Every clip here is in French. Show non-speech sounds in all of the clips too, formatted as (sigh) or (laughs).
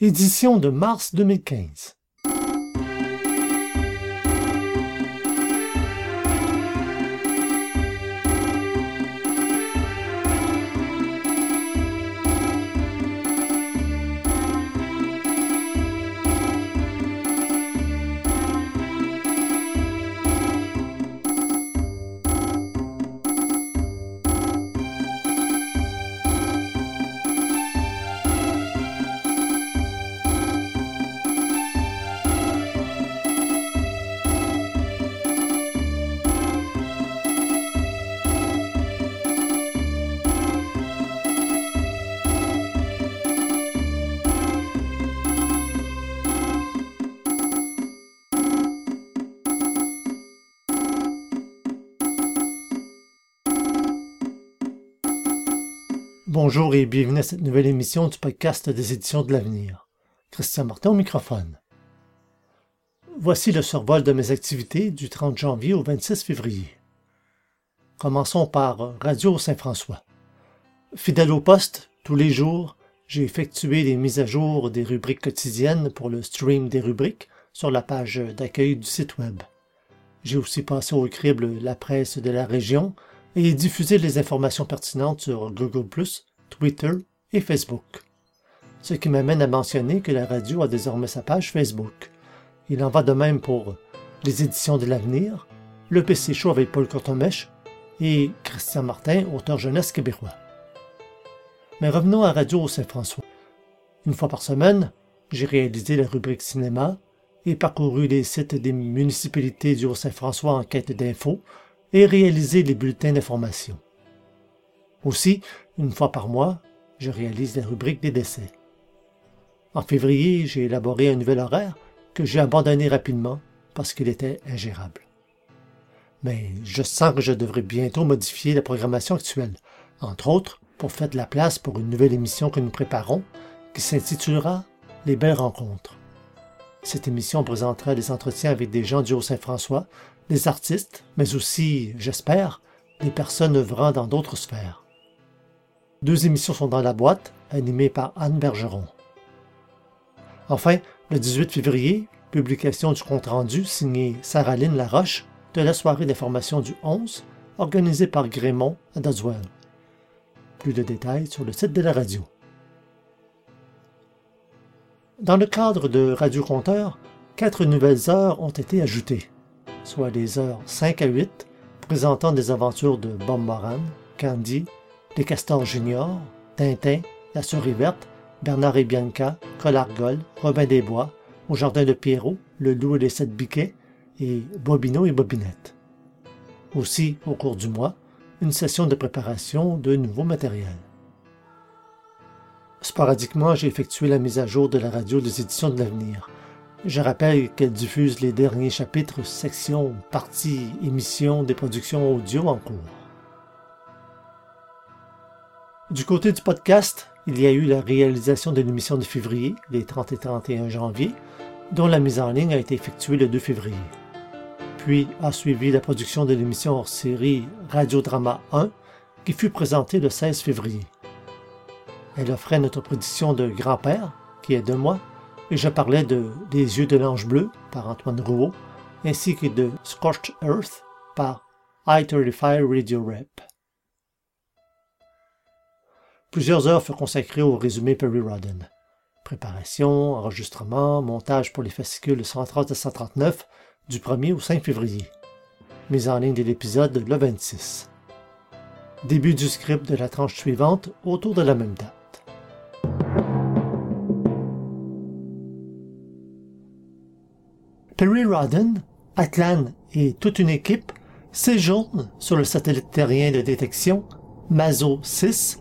édition de mars 2015. Bonjour et bienvenue à cette nouvelle émission du podcast des éditions de l'avenir. Christian Martin au microphone. Voici le survol de mes activités du 30 janvier au 26 février. Commençons par Radio Saint-François. Fidèle au poste, tous les jours, j'ai effectué les mises à jour des rubriques quotidiennes pour le stream des rubriques sur la page d'accueil du site web. J'ai aussi passé au crible la presse de la région et diffuser les informations pertinentes sur Google+, Twitter et Facebook. Ce qui m'amène à mentionner que la radio a désormais sa page Facebook. Il en va de même pour les éditions de l'avenir, le PC Show avec Paul Courtomèche et Christian Martin, auteur jeunesse québécois. Mais revenons à Radio Saint-François. Une fois par semaine, j'ai réalisé la rubrique cinéma et parcouru les sites des municipalités du Haut-Saint-François en quête d'infos et réaliser les bulletins d'information. Aussi, une fois par mois, je réalise la rubrique des décès. En février, j'ai élaboré un nouvel horaire que j'ai abandonné rapidement parce qu'il était ingérable. Mais je sens que je devrais bientôt modifier la programmation actuelle, entre autres pour faire de la place pour une nouvelle émission que nous préparons qui s'intitulera Les belles rencontres. Cette émission présentera des entretiens avec des gens du Haut-Saint-François des artistes, mais aussi, j'espère, des personnes œuvrant dans d'autres sphères. Deux émissions sont dans la boîte, animées par Anne Bergeron. Enfin, le 18 février, publication du compte-rendu signé Sarah-Lynne Laroche de la soirée d'information du 11, organisée par Grémont à Doswell. Plus de détails sur le site de la radio. Dans le cadre de Radio Compteur, quatre nouvelles heures ont été ajoutées soit les heures 5 à 8, présentant des aventures de Bob Moran, Candy, Les Castors Junior, Tintin, La Souris Verte, Bernard et Bianca, Collargol, Robin des Bois, Au Jardin de Pierrot, Le Loup et les Sept Biquets, et Bobino et Bobinette. Aussi, au cours du mois, une session de préparation de nouveaux matériels. Sporadiquement, j'ai effectué la mise à jour de la radio des éditions de l'avenir, je rappelle qu'elle diffuse les derniers chapitres, sections, parties, émissions des productions audio en cours. Du côté du podcast, il y a eu la réalisation de l'émission de février, les 30 et 31 janvier, dont la mise en ligne a été effectuée le 2 février. Puis a suivi la production de l'émission hors série Radiodrama 1, qui fut présentée le 16 février. Elle offrait notre production de Grand-père, qui est de moi, et je parlais de Les yeux de l'ange bleu par Antoine Rouault, ainsi que de Scorched Earth par I-35 Radio Rep. Plusieurs heures furent consacrées au résumé Perry Rodden. Préparation, enregistrement, montage pour les fascicules 130 à 139 du 1er au 5 février. Mise en ligne de l'épisode le 26. Début du script de la tranche suivante autour de la même date. Perry Rodden, Atlan et toute une équipe séjournent sur le satellite terrien de détection MASO 6,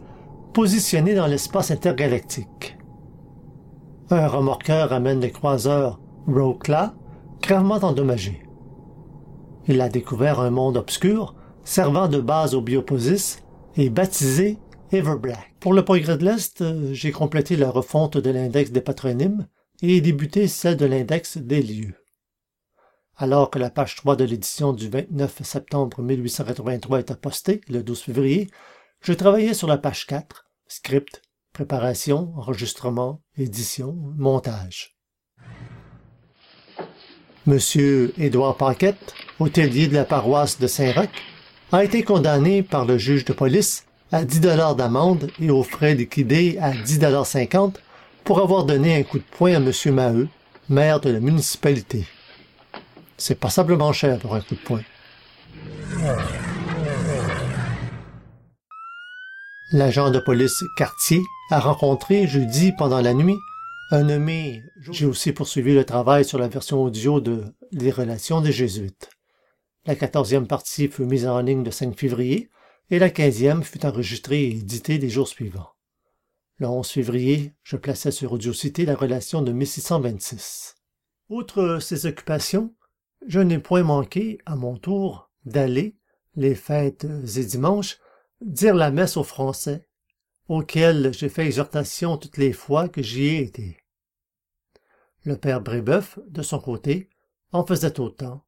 positionné dans l'espace intergalactique. Un remorqueur amène le croiseur Rokla, gravement endommagé. Il a découvert un monde obscur servant de base au Bioposis et baptisé Everblack. Pour le progrès de l'Est, j'ai complété la refonte de l'index des patronymes et débuté celle de l'index des lieux. Alors que la page 3 de l'édition du 29 septembre 1883 était postée, le 12 février, je travaillais sur la page 4, script, Préparation, enregistrement, édition, montage. Monsieur Édouard Paquette, hôtelier de la paroisse de Saint-Roch, a été condamné par le juge de police à 10 dollars d'amende et aux frais liquidés à 10 dollars 50 pour avoir donné un coup de poing à monsieur Maheu, maire de la municipalité. C'est passablement cher pour un coup de poing. L'agent de police Cartier a rencontré jeudi pendant la nuit un nommé. J'ai aussi poursuivi le travail sur la version audio de Les relations des Jésuites. La quatorzième partie fut mise en ligne le 5 février et la quinzième fut enregistrée et éditée les jours suivants. Le 11 février, je plaçais sur Audiocité la relation de 1626. Outre ces occupations, je n'ai point manqué, à mon tour, d'aller, les fêtes et dimanches, dire la messe aux Français, auxquels j'ai fait exhortation toutes les fois que j'y ai été. Le père Brébeuf, de son côté, en faisait autant,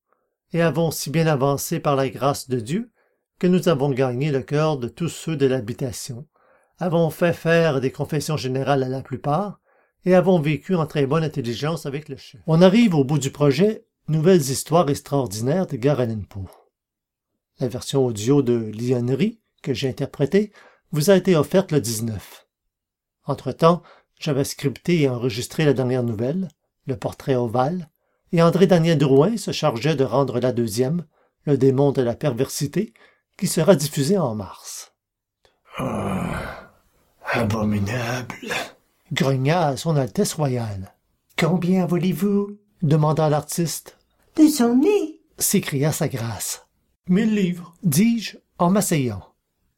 et avons si bien avancé par la grâce de Dieu que nous avons gagné le cœur de tous ceux de l'habitation, avons fait faire des confessions générales à la plupart, et avons vécu en très bonne intelligence avec le chef. On arrive au bout du projet Nouvelles histoires extraordinaires de Poe. La version audio de Lionnerie, que j'ai interprétée, vous a été offerte le 19. Entre-temps, j'avais scripté et enregistré la dernière nouvelle, Le portrait ovale, et André-Daniel Drouin se chargeait de rendre la deuxième, Le démon de la perversité, qui sera diffusée en mars. Ah, abominable, grogna son Altesse royale. Combien voulez-vous? demanda l'artiste. Mille s'écria sa grâce. Mille livres, dis-je en m'asseyant.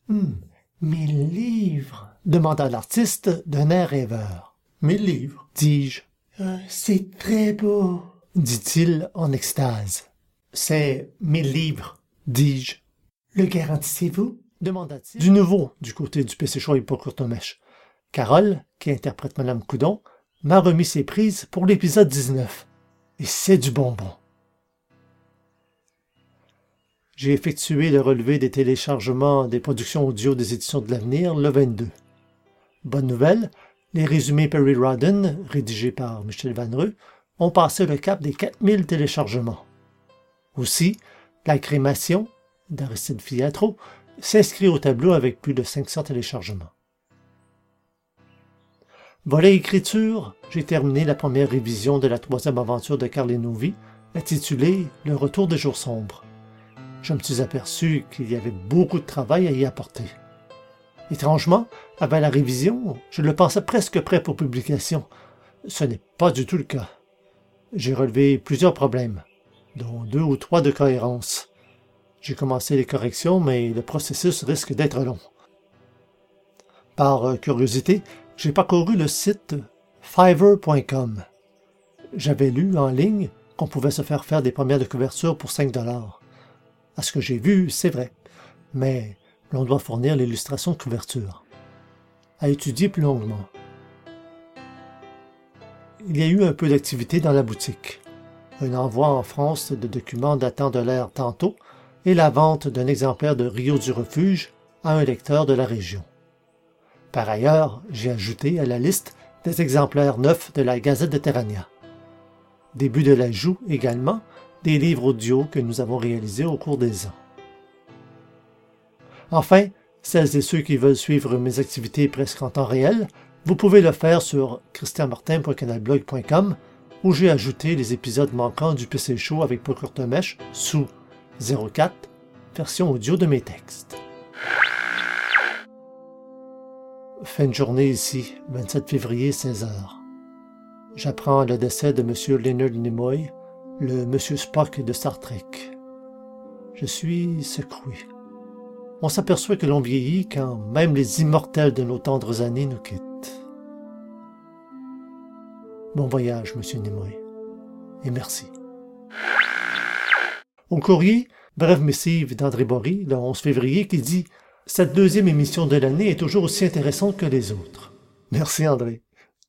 Hum, mille livres demanda l'artiste d'un air rêveur. Mille livres, dis-je. Euh, c'est très beau dit-il en extase. C'est mille livres, dis-je. Le garantissez-vous? demanda-t-il. Du nouveau du côté du PC et pour Courtomèche. Carole, qui interprète Madame Coudon, m'a remis ses prises pour l'épisode 19. Et c'est du bonbon. J'ai effectué le relevé des téléchargements des productions audio des éditions de l'avenir le 22. Bonne nouvelle, les résumés Perry Rodden, rédigés par Michel Vanreux, ont passé le cap des 4000 téléchargements. Aussi, la crémation d'Aristide Fiatro s'inscrit au tableau avec plus de 500 téléchargements. Volet écriture, j'ai terminé la première révision de la troisième aventure de Carlinovi, intitulée Le retour des jours sombres. Je me suis aperçu qu'il y avait beaucoup de travail à y apporter. Étrangement, avant la révision, je le pensais presque prêt pour publication. Ce n'est pas du tout le cas j'ai relevé plusieurs problèmes, dont deux ou trois de cohérence. J'ai commencé les corrections, mais le processus risque d'être long. Par curiosité, j'ai parcouru le site fiverr.com. J'avais lu en ligne qu'on pouvait se faire faire des premières de couverture pour 5 dollars. À ce que j'ai vu, c'est vrai, mais l'on doit fournir l'illustration de couverture. À étudier plus longuement il y a eu un peu d'activité dans la boutique. Un envoi en France de documents datant de l'ère tantôt et la vente d'un exemplaire de Rio du Refuge à un lecteur de la région. Par ailleurs, j'ai ajouté à la liste des exemplaires neufs de la Gazette de Terrania. Début de l'ajout également des livres audio que nous avons réalisés au cours des ans. Enfin, celles et ceux qui veulent suivre mes activités presque en temps réel vous pouvez le faire sur christianmartin.canalblog.com où j'ai ajouté les épisodes manquants du PC Show avec Mèche sous 04, version audio de mes textes. Fin de journée ici, 27 février, 16h. J'apprends le décès de M. Leonard Nimoy, le M. Spock de Star Trek. Je suis secoué. On s'aperçoit que l'on vieillit quand même les immortels de nos tendres années nous quittent. Bon voyage, monsieur Nimoy. Et merci. Au courrier, brève missive d'André Bory, le 11 février, qui dit Cette deuxième émission de l'année est toujours aussi intéressante que les autres. Merci, André.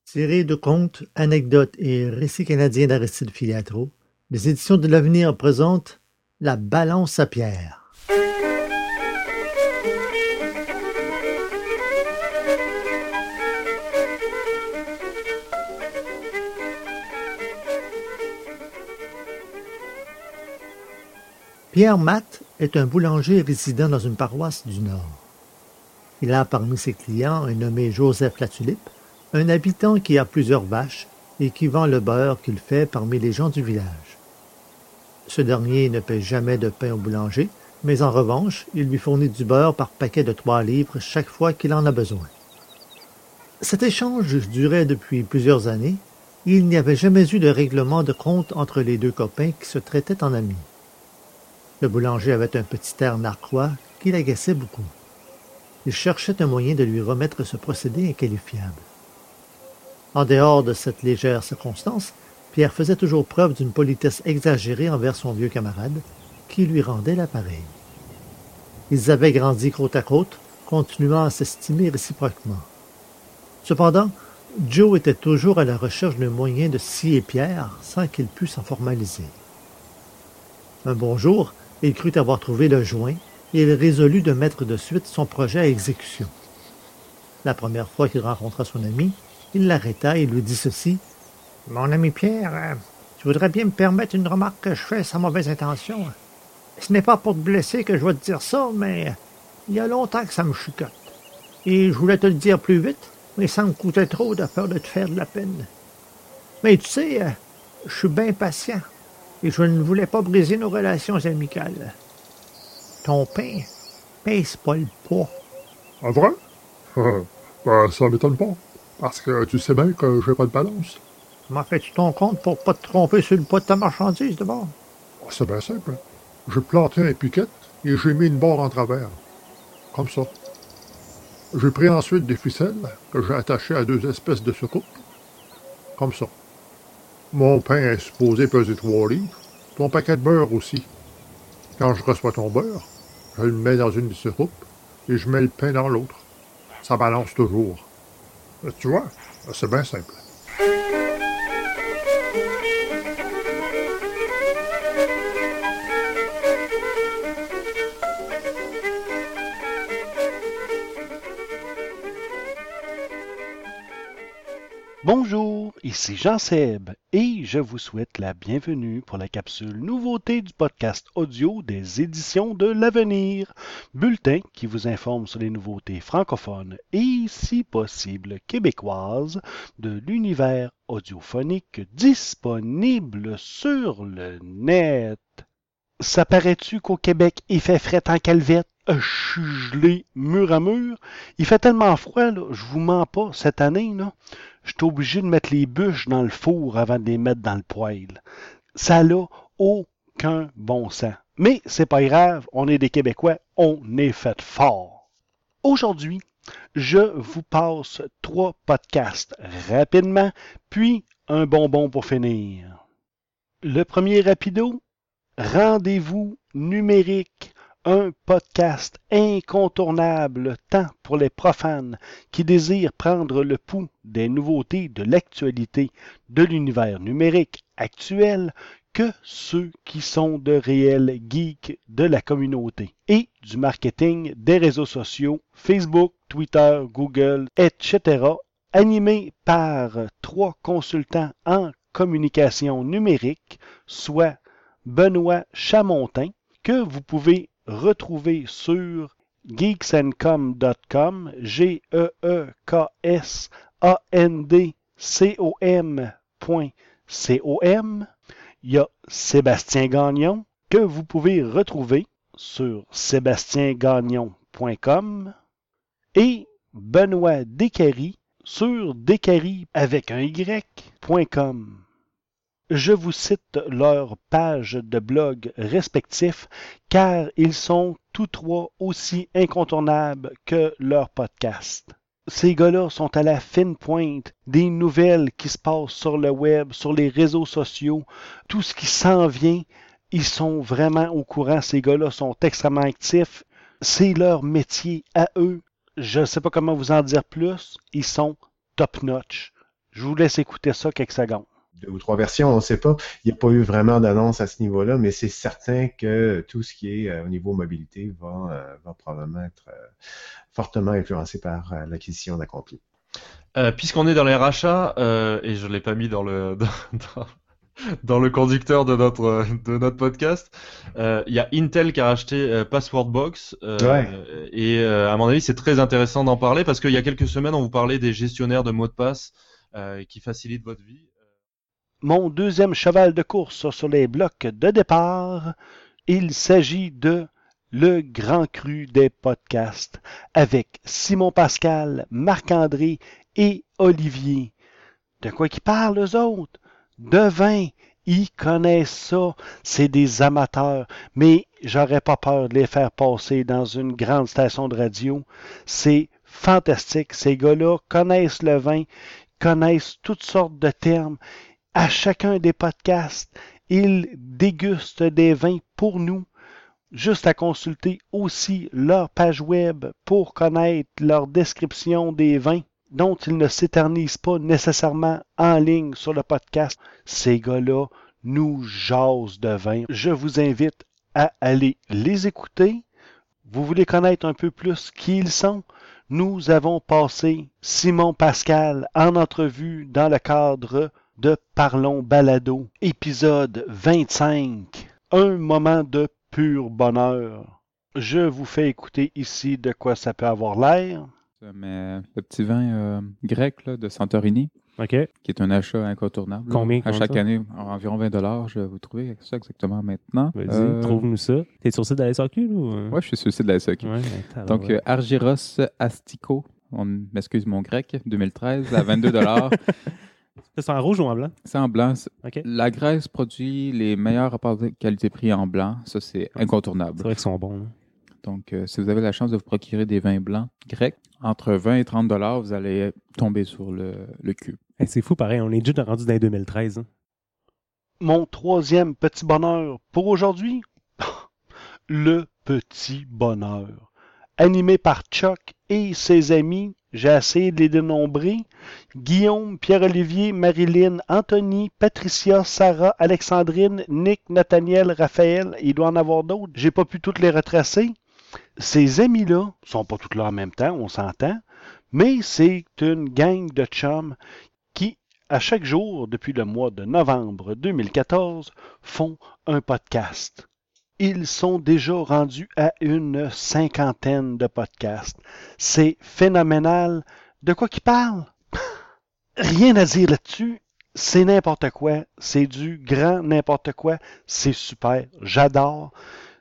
Tiré de contes, anecdotes et récits canadiens d'Aristide Filiatro, les éditions de l'avenir présentent La balance à pierre. Pierre Matt est un boulanger résident dans une paroisse du Nord. Il a parmi ses clients un nommé Joseph Latulippe, un habitant qui a plusieurs vaches et qui vend le beurre qu'il fait parmi les gens du village. Ce dernier ne paie jamais de pain au boulanger, mais en revanche, il lui fournit du beurre par paquet de trois livres chaque fois qu'il en a besoin. Cet échange durait depuis plusieurs années, et il n'y avait jamais eu de règlement de compte entre les deux copains qui se traitaient en amis. Le boulanger avait un petit air narquois qui l'agaçait beaucoup. Il cherchait un moyen de lui remettre ce procédé inqualifiable. En dehors de cette légère circonstance, Pierre faisait toujours preuve d'une politesse exagérée envers son vieux camarade, qui lui rendait l'appareil. Ils avaient grandi côte à côte, continuant à s'estimer réciproquement. Cependant, Joe était toujours à la recherche d'un moyen de scier Pierre sans qu'il pût s'en formaliser. Un bon jour, il crut avoir trouvé le joint et il résolut de mettre de suite son projet à exécution. La première fois qu'il rencontra son ami, il l'arrêta et lui dit ceci. Mon ami Pierre, tu voudrais bien me permettre une remarque que je fais sans mauvaise intention. Ce n'est pas pour te blesser que je vais te dire ça, mais il y a longtemps que ça me chicote. Et je voulais te le dire plus vite, mais ça me coûtait trop de peur de te faire de la peine. Mais tu sais, je suis bien patient et je ne voulais pas briser nos relations amicales. Ton pain pèse pas le poids. En vrai? (laughs) ben, ça m'étonne pas. Parce que tu sais bien que j'ai pas de balance. Comment fais-tu ton compte pour pas te tromper sur le poids de ta marchandise, d'abord? Ah, c'est bien simple. J'ai planté un piquet et j'ai mis une barre en travers. Comme ça. J'ai pris ensuite des ficelles que j'ai attachées à deux espèces de soucoupes. Comme ça. Mon pain est supposé peser trois livres. Ton paquet de beurre aussi. Quand je reçois ton beurre, je le mets dans une des soucoupes et je mets le pain dans l'autre. Ça balance toujours. Tu vois, c'est bien simple. Bonjour, ici Jean Seb et je vous souhaite la bienvenue pour la capsule nouveauté du podcast audio des éditions de l'avenir, bulletin qui vous informe sur les nouveautés francophones et si possible québécoises de l'univers audiophonique disponible sur le net. Ça paraît-tu qu'au Québec il fait fret en calvette? Je suis gelé mur à mur. Il fait tellement froid, là, je vous mens pas, cette année, là j'étais obligé de mettre les bûches dans le four avant de les mettre dans le poêle. Ça n'a aucun bon sens. Mais c'est pas grave, on est des Québécois, on est fait fort. Aujourd'hui, je vous passe trois podcasts rapidement, puis un bonbon pour finir. Le premier rapido, rendez-vous numérique un podcast incontournable tant pour les profanes qui désirent prendre le pouls des nouveautés de l'actualité de l'univers numérique actuel que ceux qui sont de réels geeks de la communauté et du marketing des réseaux sociaux, Facebook, Twitter, Google, etc., animé par trois consultants en communication numérique, soit Benoît Chamontin, que vous pouvez retrouver sur geeksandcom.com, G-E-E-K-S-A-N-D-C-O-M.com. Il y a Sébastien Gagnon, que vous pouvez retrouver sur sébastiengagnon.com et Benoît Descaries sur descaries avec un y.com je vous cite leurs pages de blog respectifs car ils sont tous trois aussi incontournables que leur podcast. Ces gars-là sont à la fine pointe des nouvelles qui se passent sur le web, sur les réseaux sociaux, tout ce qui s'en vient. Ils sont vraiment au courant. Ces gars-là sont extrêmement actifs. C'est leur métier à eux. Je ne sais pas comment vous en dire plus. Ils sont top-notch. Je vous laisse écouter ça quelques secondes deux ou trois versions, on ne sait pas. Il n'y a pas eu vraiment d'annonce à ce niveau-là, mais c'est certain que tout ce qui est euh, au niveau mobilité va, euh, va probablement être euh, fortement influencé par l'acquisition d'Accompli. Puisqu'on est dans les rachats, et je ne l'ai pas mis dans le, (laughs) dans le conducteur de notre de notre podcast. Il y a Intel qui a racheté Passwordbox Ouais. et à mon avis c'est très intéressant d'en parler parce qu'il y a quelques semaines on vous parlait des gestionnaires de mots de passe qui facilitent votre vie. Mon deuxième cheval de course sur les blocs de départ, il s'agit de Le Grand Cru des podcasts avec Simon Pascal, Marc-André et Olivier. De quoi qu'ils parlent, eux autres? De vin. Ils connaissent ça. C'est des amateurs. Mais j'aurais pas peur de les faire passer dans une grande station de radio. C'est fantastique. Ces gars-là connaissent le vin, connaissent toutes sortes de termes. À chacun des podcasts, ils dégustent des vins pour nous. Juste à consulter aussi leur page web pour connaître leur description des vins dont ils ne s'éternisent pas nécessairement en ligne sur le podcast. Ces gars-là nous jasent de vin. Je vous invite à aller les écouter. Vous voulez connaître un peu plus qui ils sont? Nous avons passé Simon Pascal en entrevue dans le cadre de Parlons Balado, épisode 25. Un moment de pur bonheur. Je vous fais écouter ici de quoi ça peut avoir l'air. Ça, Mais le petit vin euh, grec là, de Santorini, OK. qui est un achat incontournable. là. Combien À chaque ça? année, environ 20 Je vais vous trouver ça exactement maintenant. Vas-y, Euh, trouve-nous ça. T'es sur le site de la SAQ, là? ou, euh? Ouais, je suis sur le site de la SAQ. Ouais, mais Donc, euh, Argyros Astico, on m'excuse mon grec, 2013, à 22 (laughs) C'est en rouge ou en blanc? C'est en blanc. C'est-. La Grèce produit les meilleurs rapports de qualité-prix en blanc. Ça, c'est C'est incontournable. vrai qu'ils sont bons. là. Donc, euh, si vous avez la chance de vous procurer des vins blancs grecs, entre 20 et 30 dollars, vous allez tomber sur le, le cul. Hey, c'est fou, pareil. On est déjà rendu dans les 2013. hein. Mon troisième petit bonheur pour aujourd'hui, (laughs) le petit bonheur. Animé par Chuck et ses amis, j'ai essayé de les dénombrer. Guillaume, Pierre-Olivier, Marilyn, Anthony, Patricia, Sarah, Alexandrine, Nick, Nathaniel, Raphaël, il doit en avoir d'autres. J'ai pas pu toutes les retracer. Ces amis-là sont pas tous là en même temps, on s'entend, mais c'est une gang de chums qui, à chaque jour depuis le mois de novembre 2014, font un podcast. Ils sont déjà rendus à une cinquantaine de podcasts. C'est phénoménal. De quoi qu'ils parlent? Rien à dire là-dessus. C'est n'importe quoi. C'est du grand n'importe quoi. C'est super. J'adore.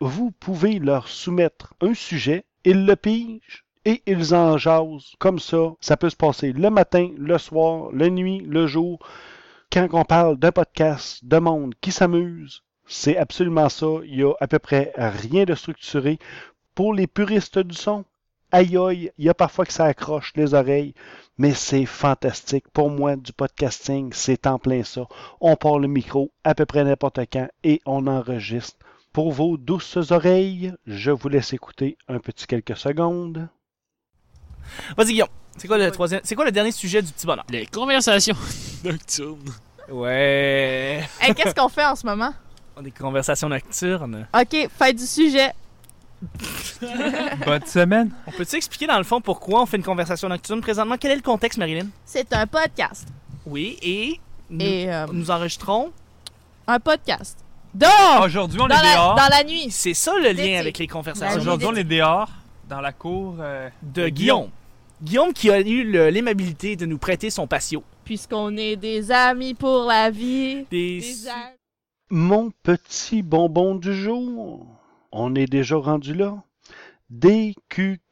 Vous pouvez leur soumettre un sujet. Ils le pigent et ils en jasent. Comme ça, ça peut se passer le matin, le soir, la nuit, le jour. Quand on parle d'un podcast de monde qui s'amuse, c'est absolument ça. Il y a à peu près rien de structuré. Pour les puristes du son, aïe aïe, il y a parfois que ça accroche les oreilles, mais c'est fantastique. Pour moi, du podcasting, c'est en plein ça. On part le micro à peu près n'importe quand et on enregistre. Pour vos douces oreilles, je vous laisse écouter un petit quelques secondes. Vas-y, Guillaume. C'est quoi le troisième C'est quoi le dernier sujet du petit bonheur? Les conversations (laughs) nocturnes. Ouais. Hey, qu'est-ce qu'on fait en ce moment? Des conversations nocturnes. OK, faites du sujet. (laughs) Bonne semaine. On peut-tu expliquer dans le fond pourquoi on fait une conversation nocturne présentement? Quel est le contexte, Marilyn? C'est un podcast. Oui, et nous, Et, euh, nous enregistrons Un podcast. Dehors! Aujourd'hui, on dans est la, dehors. Dans la nuit. C'est ça le lien avec les conversations. Aujourd'hui, on est dehors, dans la cour euh, de Guillaume. Guillaume qui a eu le- l'aimabilité de nous prêter son patio. Puisqu'on est des amis pour la vie. Des... Des a- Mon petit bonbon du jour. On est déjà rendu là. DQQPB.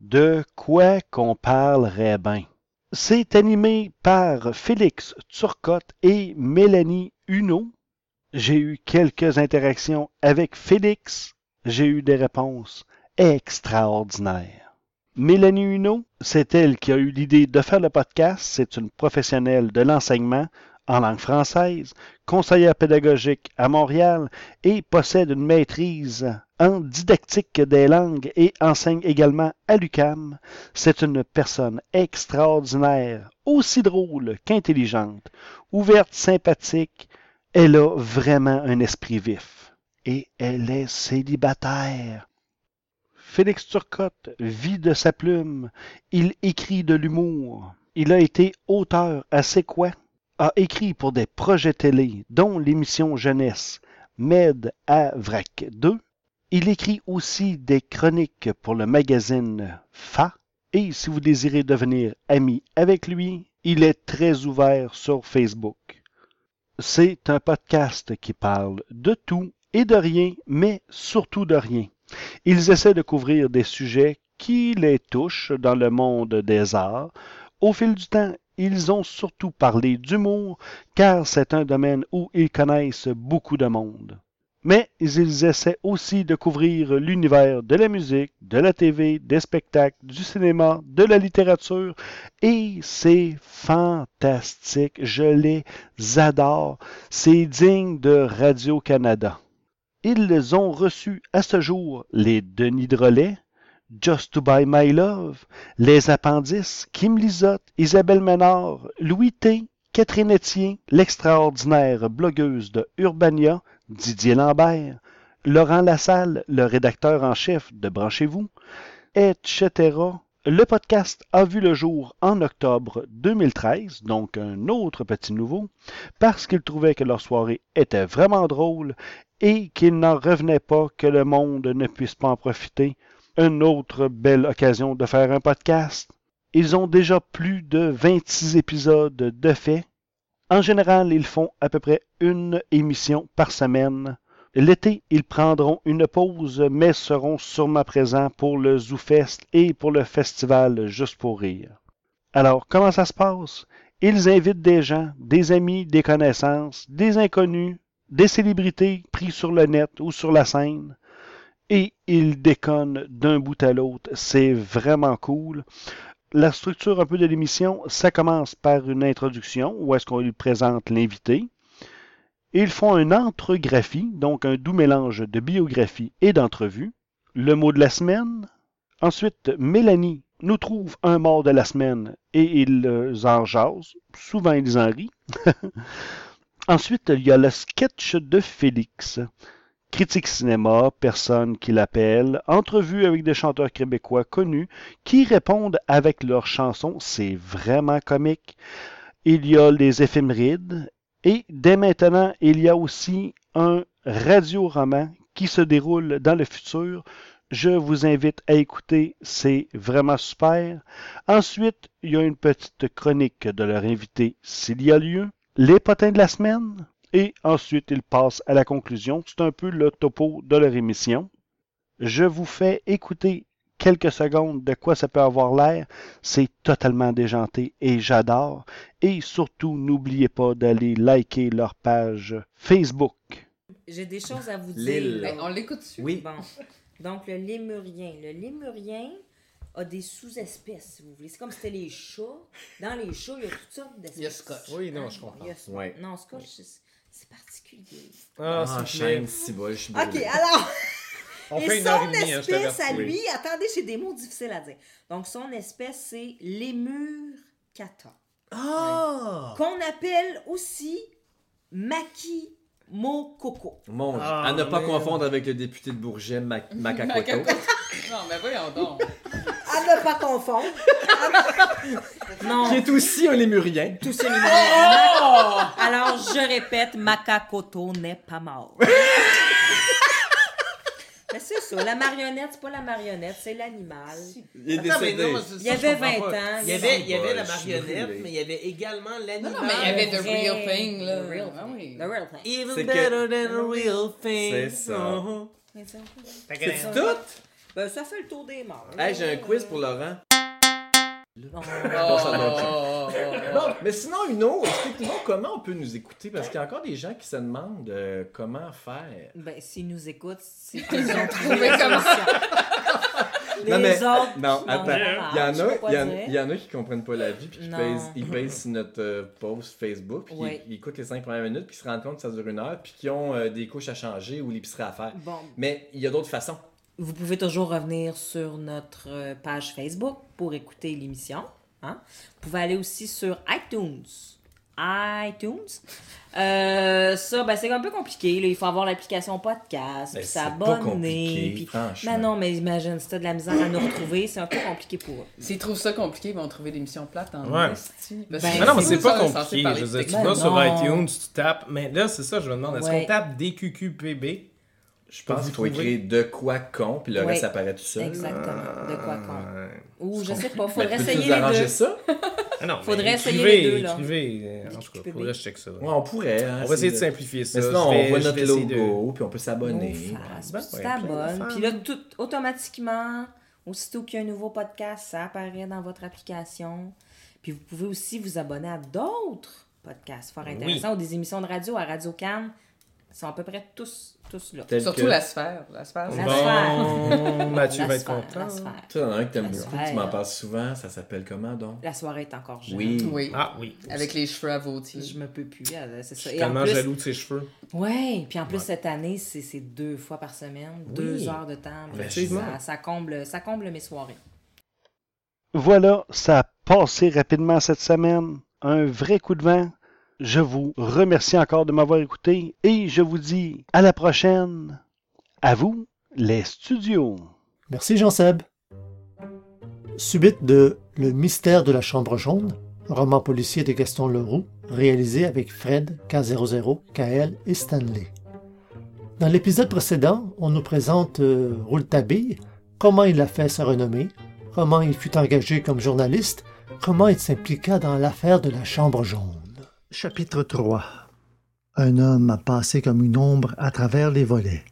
De quoi qu'on parlerait bien? C'est animé par Félix Turcotte et Mélanie Huneau. J'ai eu quelques interactions avec Félix. J'ai eu des réponses extraordinaires. Mélanie Huneau, c'est elle qui a eu l'idée de faire le podcast. C'est une professionnelle de l'enseignement en langue française, conseillère pédagogique à Montréal et possède une maîtrise en didactique des langues et enseigne également à l'UCAM. C'est une personne extraordinaire, aussi drôle qu'intelligente, ouverte, sympathique. Elle a vraiment un esprit vif et elle est célibataire. Félix Turcotte vit de sa plume. Il écrit de l'humour. Il a été auteur à C'est quoi? A écrit pour des projets télé, dont l'émission jeunesse Med à Vrac 2. Il écrit aussi des chroniques pour le magazine Fa. Et si vous désirez devenir ami avec lui, il est très ouvert sur Facebook. C'est un podcast qui parle de tout et de rien, mais surtout de rien. Ils essaient de couvrir des sujets qui les touchent dans le monde des arts. Au fil du temps, ils ont surtout parlé d'humour, car c'est un domaine où ils connaissent beaucoup de monde. Mais ils essaient aussi de couvrir l'univers de la musique, de la TV, des spectacles, du cinéma, de la littérature, et c'est fantastique. Je les adore. C'est digne de Radio-Canada. Ils ont reçu à ce jour les Denis Drolet, Just to Buy My Love, Les Appendices, Kim Lizotte, Isabelle Ménard, Louis T, Catherine Etienne, l'extraordinaire blogueuse de Urbania, Didier Lambert, Laurent Lassalle, le rédacteur en chef de Branchez-vous, etc. Le podcast a vu le jour en octobre 2013, donc un autre petit nouveau, parce qu'ils trouvaient que leur soirée était vraiment drôle et qu'il n'en revenait pas que le monde ne puisse pas en profiter. Une autre belle occasion de faire un podcast. Ils ont déjà plus de 26 épisodes de fait. En général, ils font à peu près une émission par semaine. L'été, ils prendront une pause, mais seront sûrement présents pour le ZooFest et pour le festival Juste pour rire. Alors, comment ça se passe? Ils invitent des gens, des amis, des connaissances, des inconnus, des célébrités pris sur le net ou sur la scène, et ils déconnent d'un bout à l'autre. C'est vraiment cool. La structure un peu de l'émission, ça commence par une introduction où est-ce qu'on lui présente l'invité. Ils font une entregraphie, donc un doux mélange de biographie et d'entrevue. Le mot de la semaine. Ensuite, Mélanie nous trouve un mort de la semaine et ils en jasent. Souvent, ils en rient. (laughs) Ensuite, il y a le sketch de Félix. Critique cinéma, personne qui l'appelle, entrevue avec des chanteurs québécois connus qui répondent avec leurs chansons. C'est vraiment comique. Il y a les éphémérides et dès maintenant, il y a aussi un radio-roman qui se déroule dans le futur. Je vous invite à écouter, c'est vraiment super. Ensuite, il y a une petite chronique de leur invité s'il y a lieu. Les potins de la semaine, et ensuite ils passent à la conclusion. C'est un peu le topo de leur émission. Je vous fais écouter quelques secondes de quoi ça peut avoir l'air. C'est totalement déjanté et j'adore. Et surtout, n'oubliez pas d'aller liker leur page Facebook. J'ai des choses à vous dire. Ben, on l'écoute dessus. Oui. Bon. Donc, le lémurien. Le lémurien a des sous-espèces, si vous voulez. C'est comme si c'était les chats. Dans les chats, il y a toutes sortes d'espèces. Il y a Scotch. Oui, non, je comprends. Il y a- Ouais. Non, Scotch, c'est- c'est particulier. Ah, Ah, chaîne, si bol, je suis OK, alors... (laughs) On et fait une son heure et demie, hein, je espèce à lui... Attendez, j'ai des mots difficiles à dire. Donc, son espèce, c'est lémur cata. Ah! Qu'on appelle aussi maki mokoko. Mon Dieu. Ah, à ne pas confondre avec le député de Bourget, Mac (laughs) Macacoto. Macacoto. non, mais voyons donc. (laughs) À ne pas confondre. non. qui est aussi un lémurien. Tout ce numéro. Alors, je répète, Makakoto n'est pas mort. Mais c'est ça, la marionnette, c'est pas la marionnette, c'est l'animal. Il est Attends, mais décédé. non, c'est Il ça, y avait je comprends 20 pas. ans, Il il y y avait, il y avait avait- la je suis marionnette, brûlé. mais il y avait également l'animal. non, mais il y avait The Vrai. Real Thing, là. The real Ah thing. oui. The real thing. Even C'est better que- than a real thing. C'est ça. C'est C'est tout? Ben, ça fait le tour des morts. Hey, j'ai un quiz pour Laurent. (laughs) Ça. Oh, oh, oh. Mais sinon, Uno, explique-nous comment on peut nous écouter parce qu'il y a encore des gens qui se demandent euh, comment faire. Ben, s'ils nous écoutent, c'est qu'ils ont trouvé (laughs) comment? Les non, mais, autres, non, attends. Il y, en a, il, y en, dire. il y en a qui comprennent pas la vie puis qui Non. pèsent, ils pèsent sur notre euh, post Facebook puis Ouais. ils, ils écoutent les 5 premières minutes puis ils se rendent compte que ça dure une heure puis qu'ils ont euh, des couches à changer ou l'épicerie à faire. Bon, Mais il y a d'autres façons. Vous pouvez toujours revenir sur notre euh, page Facebook pour écouter l'émission. hein. Vous pouvez aller aussi sur iTunes iTunes? Euh, ça, ben, c'est un peu compliqué. Là. Il faut avoir l'application podcast, Ben, puis s'abonner. puis-. Ben non, mais imagine, si t'as de la misère à nous retrouver, c'est un peu compliqué pour eux. S'ils trouvent ça compliqué, ils vont trouver des missions plates en Ouais. Ben, non, mais c'est pas compliqué. Je veux dire, de tu Ben vas sur non. iTunes, tu tapes. Mais là, c'est ça, je me demande. Est-ce Ouais. qu'on tape DQQPB Je pense qu'il faut écrire de quoi con, puis le Oui. reste apparaît tout seul. Exactement. De quoi qu'on. Euh, Ou je sais pas, Ben, faudrait essayer les deux. ça? (laughs) Ah non, Faudrait essayer écrivez, les deux, là. Écrivez, euh, en tout cas, faudrait que je check ça. Ouais, on pourrait. hein, On va essayer de simplifier ça. Mais sinon, on voit notre de- logo, puis on peut s'abonner. Face, Ben, puis t'abonnes. d'affaires. Puis là, tout, automatiquement, aussitôt qu'il y a un nouveau podcast, ça apparaît dans votre application. Puis vous pouvez aussi vous abonner à d'autres podcasts fort intéressants ou des émissions de radio à Radio Cam. Ils sont à peu près tous, tous là. Tel Surtout que- la sphère. La sphère, c'est Bon. Mathieu La va être sphère, content. la sphère. Tu sais, il y en a un que t'aimes beaucoup, tu m'en parles souvent, ça s'appelle comment donc? La soirée est encore jeune. Oui. Oui. Ah oui. Avec les cheveux à vautier. Je me peux plus. C'est Je ça. suis en tellement plus, jaloux de ses cheveux. Ouais, puis en plus cette année, c'est deux fois par semaine, deux heures de temps. Ça, ça comble, ça comble mes soirées. Voilà, ça a passé rapidement cette semaine. Un vrai coup de vent. Je vous remercie encore de m'avoir écouté et je vous dis à la prochaine. À vous, les studios. Merci Jean-Seb. Suite de Le mystère de la chambre jaune, roman policier de Gaston Leroux, réalisé avec Fred, K00, KL et Stanley. Dans l'épisode précédent, on nous présente euh, Rouletabille, comment il a fait sa renommée, comment il fut engagé comme journaliste, comment il s'impliqua dans l'affaire de la chambre jaune. Chapitre 3 Un homme a passé comme une ombre à travers les volets.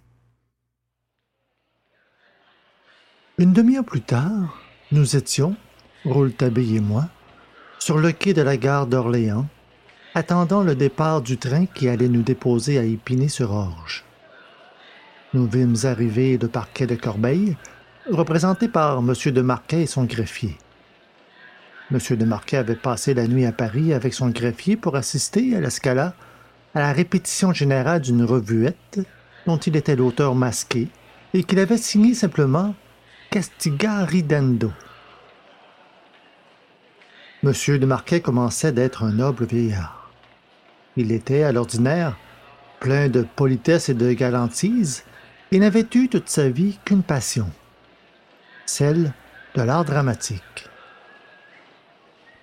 Une demi-heure plus tard, nous étions, Rouletabille et moi, sur le quai de la gare d'Orléans, attendant le départ du train qui allait nous déposer à Épinay-sur-Orge. Nous vîmes arriver le parquet de Corbeil, représenté par M. de Marquet et son greffier. M. de Marquet avait passé la nuit à Paris avec son greffier pour assister à la Scala à la répétition générale d'une revuette dont il était l'auteur masqué et qu'il avait signé simplement Castiga Ridendo. M. de Marquet commençait d'être un noble vieillard. Il était, à l'ordinaire, plein de politesse et de galantise, et n'avait eu toute sa vie qu'une passion, celle de l'art dramatique.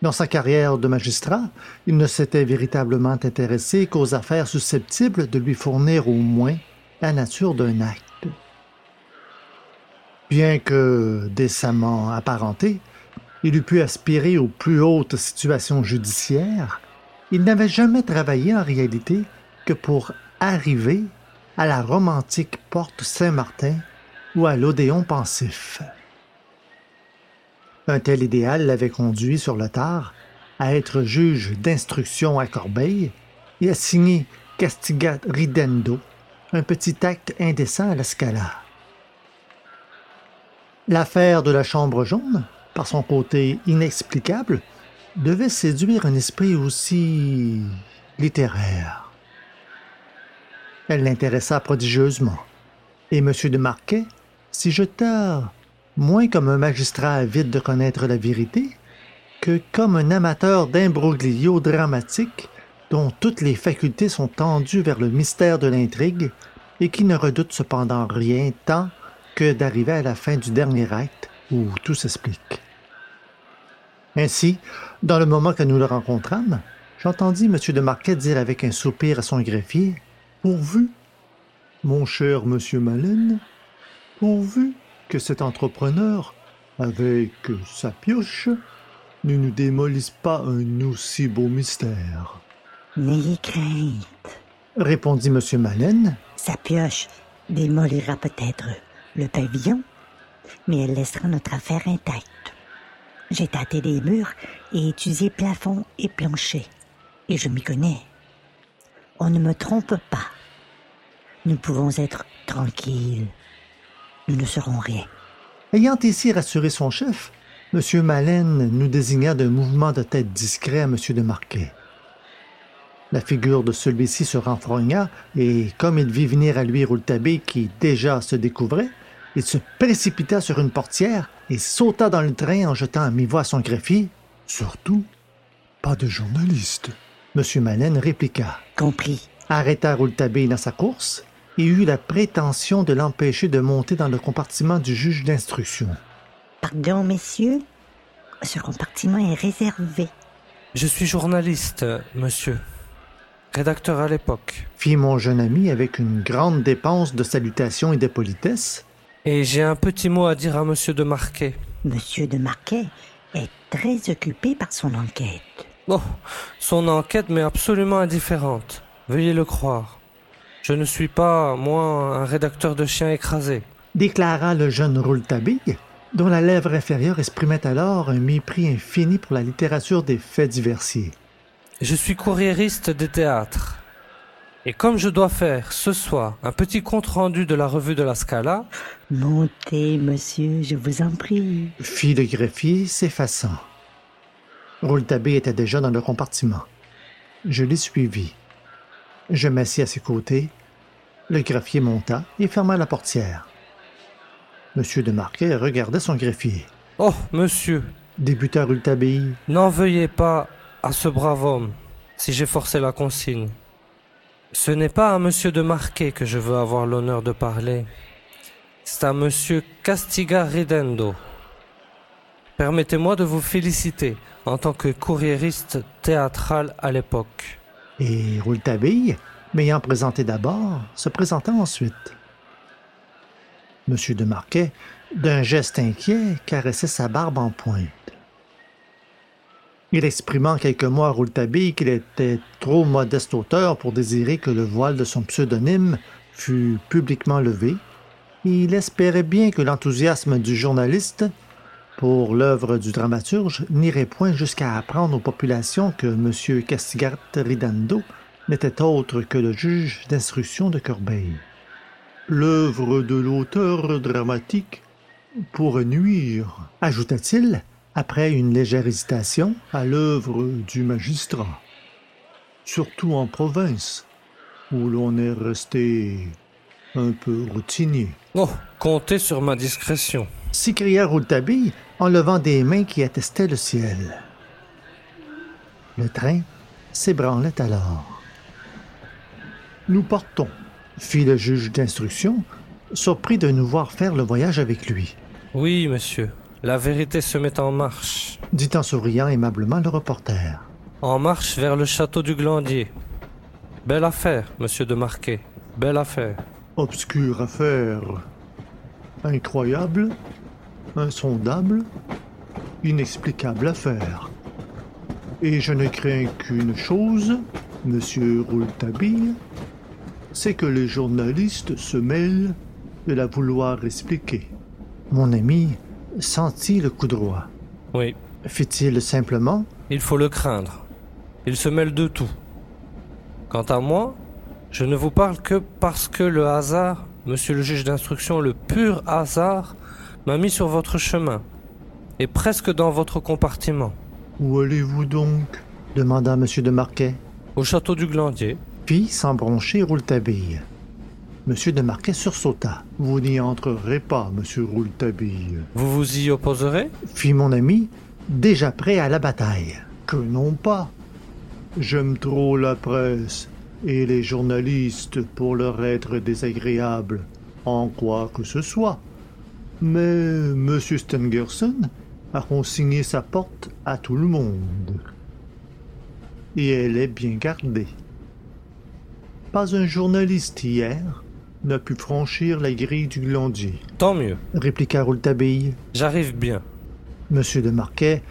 Dans sa carrière de magistrat, il ne s'était véritablement intéressé qu'aux affaires susceptibles de lui fournir au moins la nature d'un acte. Bien que décemment apparenté, il eût pu aspirer aux plus hautes situations judiciaires, il n'avait jamais travaillé en réalité que pour arriver à la romantique porte Saint-Martin ou à l'Odéon pensif. Un tel idéal l'avait conduit sur le tard à être juge d'instruction à Corbeil et à signer Castigat Ridendo, un petit acte indécent à la Scala. L'affaire de la chambre jaune, par son côté inexplicable, devait séduire un esprit aussi littéraire. Elle l'intéressa prodigieusement, et M. de Marquet s'y jeta moins comme un magistrat avide de connaître la vérité que comme un amateur d'imbroglio dramatique dont toutes les facultés sont tendues vers le mystère de l'intrigue et qui ne redoute cependant rien tant que d'arriver à la fin du dernier acte où tout s'explique. Ainsi, dans le moment que nous le rencontrâmes, j'entendis M. de Marquet dire avec un soupir à son greffier Pourvu, mon cher monsieur Maleine, pourvu que cet entrepreneur, avec sa pioche, ne nous démolisse pas un aussi beau mystère. N'ayez crainte. Répondit M. Maleine. Sa pioche démolira peut-être le pavillon, mais elle laissera notre affaire intacte. J'ai tâté les murs et étudié plafond et plancher, et je m'y connais. On ne me trompe pas. Nous pouvons être tranquilles. Nous ne serons rien. Ayant ainsi rassuré son chef, M. Maleine nous désigna d'un mouvement de tête discret à M. de Marquet. La figure de celui-ci se renfrogna, et comme il vit venir à lui Rouletabille qui déjà se découvrait, il se précipita sur une portière et sauta dans le train en jetant à mi-voix son greffier. Surtout, pas de journaliste. M. Maleine répliqua. Compris. Arrêta Rouletabille dans sa course et eut la prétention de l'empêcher de monter dans le compartiment du juge d'instruction. Pardon, messieurs. Ce compartiment est réservé. Je suis journaliste, monsieur. Rédacteur à l'époque. Fit mon jeune ami avec une grande dépense de salutations et de politesse. Et j'ai un petit mot à dire à monsieur de Marquet. Monsieur de Marquet est très occupé par son enquête. Oh, son enquête m'est absolument indifférente. Veuillez le croire. Je ne suis pas, moi, un rédacteur de chiens écrasés. Déclara le jeune Rouletabille, dont la lèvre inférieure exprimait alors un mépris infini pour la littérature des faits diversiers. Je suis courriériste des théâtres. Et comme je dois faire ce soir un petit compte-rendu de la revue de la Scala, Montez, monsieur, je vous en prie. Fit le greffier, s'effaçant. Rouletabille était déjà dans le compartiment. Je l'ai suivi. Je m'assis à ses côtés. Le greffier monta et ferma la portière. Monsieur de Marquet regardait son greffier. Oh, monsieur, Débuta Rouletabille. n'en veuillez pas à ce brave homme si j'ai forcé la consigne. Ce n'est pas à monsieur de Marquet que je veux avoir l'honneur de parler. C'est à monsieur Castiga Ridendo. Permettez-moi de vous féliciter en tant que courriériste théâtral à l'époque. Et Rouletabille, m'ayant présenté d'abord, se présenta ensuite. Monsieur de Marquet, d'un geste inquiet, caressait sa barbe en pointe. Il exprima en quelques mots à Rouletabille qu'il était trop modeste auteur pour désirer que le voile de son pseudonyme fût publiquement levé, il espérait bien que l'enthousiasme du journaliste pour l'œuvre du dramaturge n'irait point jusqu'à apprendre aux populations que M. Castigat Ridando n'était autre que le juge d'instruction de Corbeil. L'œuvre de l'auteur dramatique pourrait nuire, ajouta-t-il, après une légère hésitation, à l'œuvre du magistrat. Surtout en province, où l'on est resté un peu routinier. Oh, comptez sur ma discrétion. S'écria Rouletabille en levant des mains qui attestaient le ciel. Le train s'ébranlait alors. Nous partons, fit le juge d'instruction, surpris de nous voir faire le voyage avec lui. Oui, monsieur, la vérité se met en marche. Dit en souriant aimablement le reporter. En marche vers le château du Glandier. Belle affaire, monsieur de Marquet. Belle affaire. Obscure affaire. Incroyable, insondable, inexplicable affaire. Et je ne crains qu'une chose, monsieur Rouletabille, c'est que les journalistes se mêlent de la vouloir expliquer. Mon ami sentit le coup droit? Oui, Fit-il simplement? Il faut le craindre. Il se mêle de tout. Quant à moi, je ne vous parle que parce que le hasard, monsieur le juge d'instruction, le pur hasard, m'a mis sur votre chemin, et presque dans votre compartiment. Où allez-vous donc demanda M. de Marquet. Au château du Glandier. Puis, sans broncher, Rouletabille. M. de Marquet sursauta. Vous n'y entrerez pas, monsieur Rouletabille. Vous vous y opposerez? Fit mon ami, déjà prêt à la bataille. Que non pas. J'aime trop la presse et les journalistes pour leur être désagréables, en quoi que ce soit. Mais M. Stengerson a consigné sa porte à tout le monde. Et elle est bien gardée. Pas un journaliste hier n'a pu franchir la grille du glandier, Tant mieux. répliqua Rouletabille. J'arrive bien. Monsieur de Marquet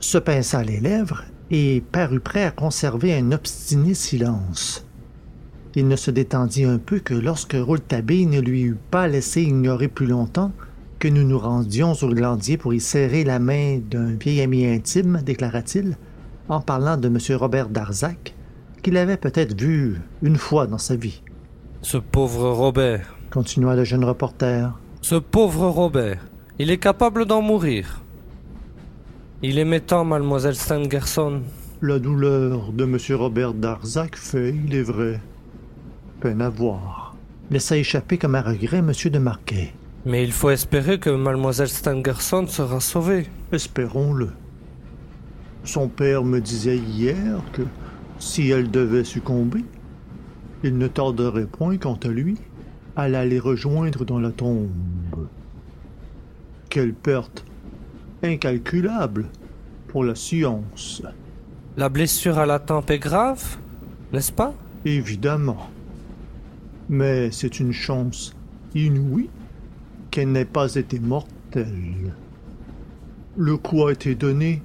se pinça les lèvres et parut prêt à conserver un obstiné silence. Il ne se détendit un peu que lorsque Rouletabille ne lui eut pas laissé ignorer plus longtemps que nous nous rendions au glandier pour y serrer la main d'un vieil ami intime, déclara-t-il, en parlant de M. Robert Darzac, qu'il avait peut-être vu une fois dans sa vie, Ce pauvre Robert. continua le jeune reporter. Ce pauvre Robert. Il est capable d'en mourir. Il aimait tant mademoiselle Stangerson. La douleur de M. Robert Darzac fait, il est vrai, peine à voir. Laissa échapper comme un regret M. de Marquet. Mais il faut espérer que mademoiselle Stangerson sera sauvée. Espérons-le. Son père me disait hier que Si elle devait succomber, il ne tarderait point, quant à lui, à la les rejoindre dans la tombe. Quelle perte incalculable pour la science. La blessure à la tempe est grave, n'est-ce pas? Évidemment. Mais c'est une chance inouïe qu'elle n'ait pas été mortelle. Le coup a été donné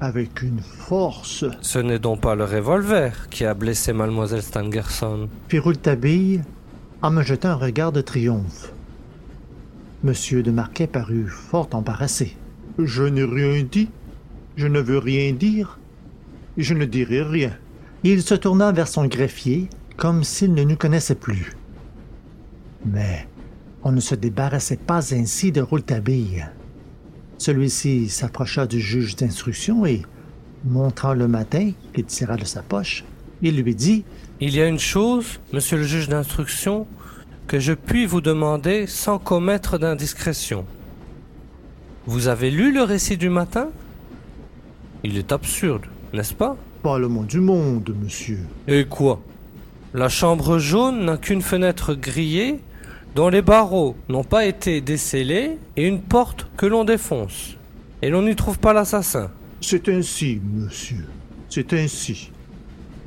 avec une force. Ce n'est donc pas le revolver qui a blessé mademoiselle Stangerson. Rouletabille en me jetant un regard de triomphe. Monsieur de Marquet parut fort embarrassé. Je n'ai rien dit. Je ne veux rien dire. Je ne dirai rien. Il se tourna vers son greffier comme s'il ne nous connaissait plus. Mais on ne se débarrassait pas ainsi de Rouletabille. Celui-ci s'approcha du juge d'instruction et, montrant le matin qu'il tira de sa poche, il lui dit Il y a une chose, monsieur le juge d'instruction, que je puis vous demander sans commettre d'indiscrétion. Vous avez lu le récit du matin? Il est absurde, n'est-ce pas? Pas le mot du monde, monsieur. Et quoi? La chambre jaune n'a qu'une fenêtre grillée dont les barreaux n'ont pas été décellés et une porte que l'on défonce. Et l'on n'y trouve pas l'assassin. C'est ainsi, monsieur. C'est ainsi.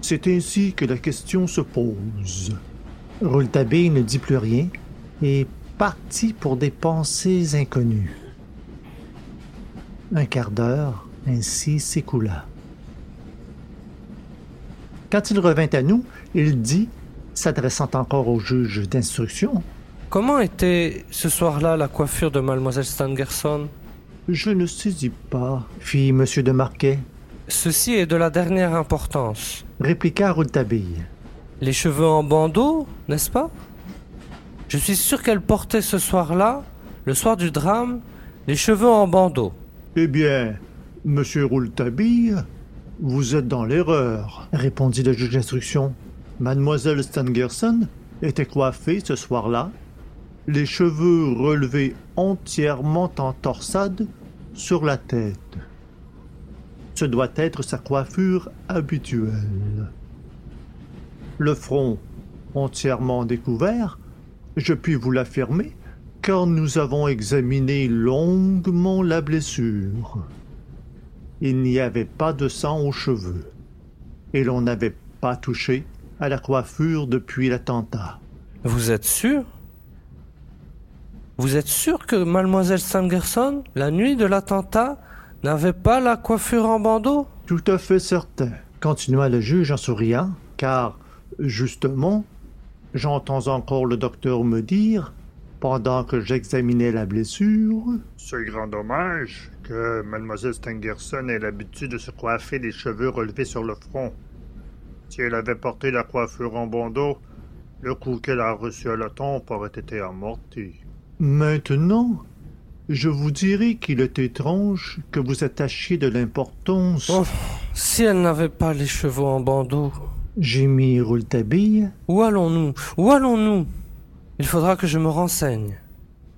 C'est ainsi que la question se pose. Rouletabille ne dit plus rien et partit pour des pensées inconnues. Un quart d'heure ainsi s'écoula. Quand il revint à nous, il dit, s'adressant encore au juge d'instruction, Comment était ce soir-là la coiffure de mademoiselle Stangerson? Je ne saisis pas, fit M. de Marquet. Ceci est de la dernière importance. Répliqua Rouletabille. Les cheveux en bandeau, n'est-ce pas? Je suis sûr qu'elle portait ce soir-là, le soir du drame, les cheveux en bandeau. Eh bien, monsieur Rouletabille, vous êtes dans l'erreur, répondit le juge d'instruction. Mademoiselle Stangerson était coiffée ce soir-là, les cheveux relevés entièrement en torsade sur la tête. Ce doit être sa coiffure habituelle. Le front entièrement découvert, je puis vous l'affirmer, car nous avons examiné longuement la blessure. Il n'y avait pas de sang aux cheveux, et l'on n'avait pas touché à la coiffure depuis l'attentat. Vous êtes sûr? Vous êtes sûr que mademoiselle Stangerson, la nuit de l'attentat, n'avait pas la coiffure en bandeau? Tout à fait certain, continua le juge en souriant, car, justement, j'entends encore le docteur me dire, pendant que j'examinais la blessure... C'est grand dommage que Mlle Stangerson ait l'habitude de se coiffer les cheveux relevés sur le front. Si elle avait porté la coiffure en bandeau, le coup qu'elle a reçu à la tempe aurait été amorti. Maintenant, je vous dirai qu'il est étrange que vous attachiez de l'importance. Oh, si elle n'avait pas les cheveux en bandeau. Gémit Rouletabille? Où allons-nous? Où allons-nous? Il faudra que je me renseigne.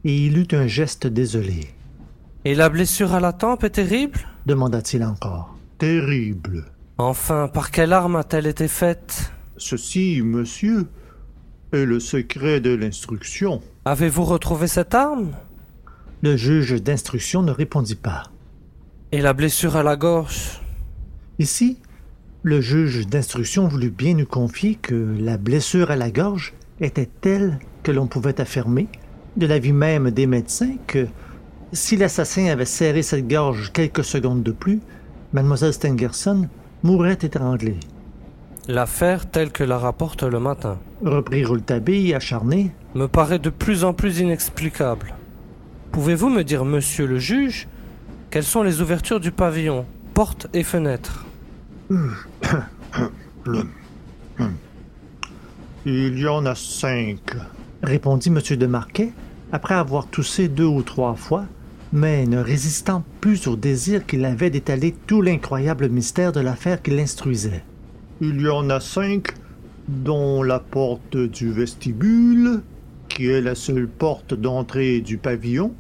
Et il eut un geste désolé. Et la blessure à la tempe est terrible? demanda-t-il encore. Terrible. Enfin, par quelle arme a-t-elle été faite? Ceci, monsieur, est le secret de l'instruction. Avez-vous retrouvé cette arme? Le juge d'instruction ne répondit pas. Et la blessure à la gorge? Ici, le juge d'instruction voulut bien nous confier que la blessure à la gorge était telle que l'on pouvait affirmer, de l'avis même des médecins, que si l'assassin avait serré cette gorge quelques secondes de plus, mademoiselle Stangerson mourrait étranglée. L'affaire telle que la rapporte le matin, reprit Rouletabille acharné, me paraît de plus en plus inexplicable. Pouvez-vous me dire, monsieur le juge, quelles sont les ouvertures du pavillon, portes et fenêtres (clears throat) Il y en a cinq, répondit M. de Marquet, après avoir toussé deux ou trois fois, mais ne résistant plus au désir qu'il avait d'étaler tout l'incroyable mystère de l'affaire qui l'instruisait. Il y en a cinq, dont la porte du vestibule, qui est la seule porte d'entrée du pavillon,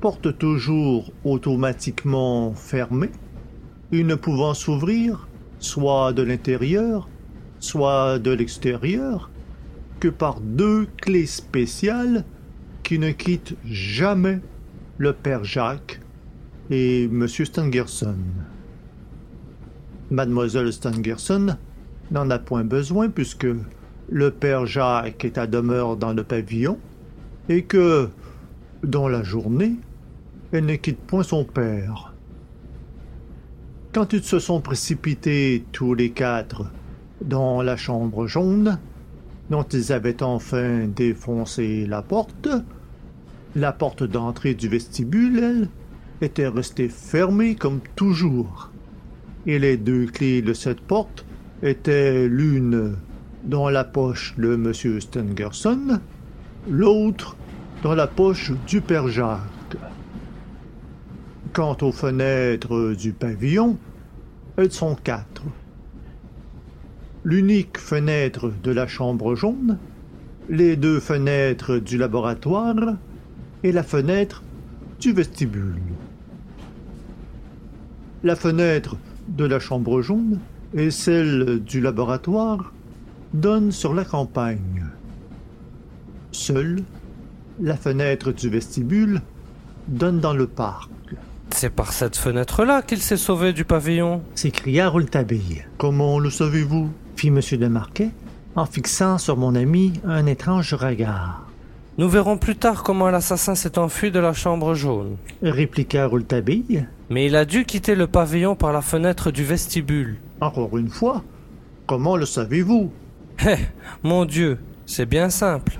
porte toujours automatiquement fermée, et ne pouvant s'ouvrir soit de l'intérieur, soit de l'extérieur, que par deux clés spéciales qui ne quittent jamais le père Jacques et M. Stangerson. Mademoiselle Stangerson n'en a point besoin puisque le père Jacques est à demeure dans le pavillon et que, dans la journée, elle ne quitte point son père. Quand ils se sont précipités tous les quatre dans la chambre jaune, dont ils avaient enfin défoncé la porte, la porte d'entrée du vestibule, elle, était restée fermée comme toujours, et les deux clés de cette porte étaient l'une dans la poche de M. Stangerson, l'autre dans la poche du père Jacques. Quant aux fenêtres du pavillon, elles sont quatre. L'unique fenêtre de la chambre jaune, les deux fenêtres du laboratoire et la fenêtre du vestibule. La fenêtre de la chambre jaune et celle du laboratoire donnent sur la campagne. Seule la fenêtre du vestibule donne dans le parc. C'est par cette fenêtre-là qu'il s'est sauvé du pavillon. s'écria Rouletabille. Comment le savez-vous fit M. de Marquet en fixant sur mon ami un étrange regard. Nous verrons plus tard comment l'assassin s'est enfui de la chambre jaune. Répliqua Rouletabille. Mais il a dû quitter le pavillon par la fenêtre du vestibule. Encore une fois, comment le savez-vous? (laughs) Eh, mon Dieu, c'est bien simple.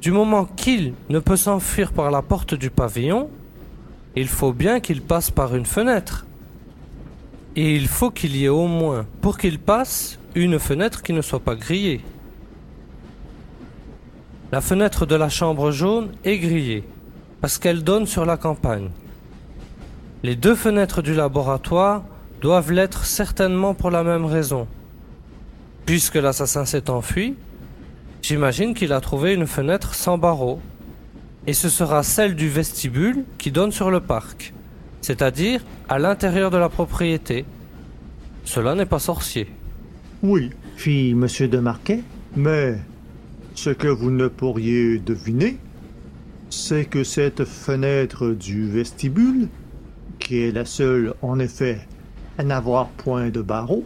Du moment qu'il ne peut s'enfuir par la porte du pavillon, il faut bien qu'il passe par une fenêtre. Et il faut qu'il y ait au moins, pour qu'il passe, une fenêtre qui ne soit pas grillée. La fenêtre de la chambre jaune est grillée, parce qu'elle donne sur la campagne. Les deux fenêtres du laboratoire doivent l'être certainement pour la même raison. Puisque l'assassin s'est enfui, j'imagine qu'il a trouvé une fenêtre sans barreaux. Et ce sera celle du vestibule qui donne sur le parc, c'est-à-dire à, l'intérieur de la propriété. Cela n'est pas sorcier. Oui, fit M. de Marquet, mais ce que vous ne pourriez deviner, c'est que cette fenêtre du vestibule, qui est la seule en effet à n'avoir point de barreaux,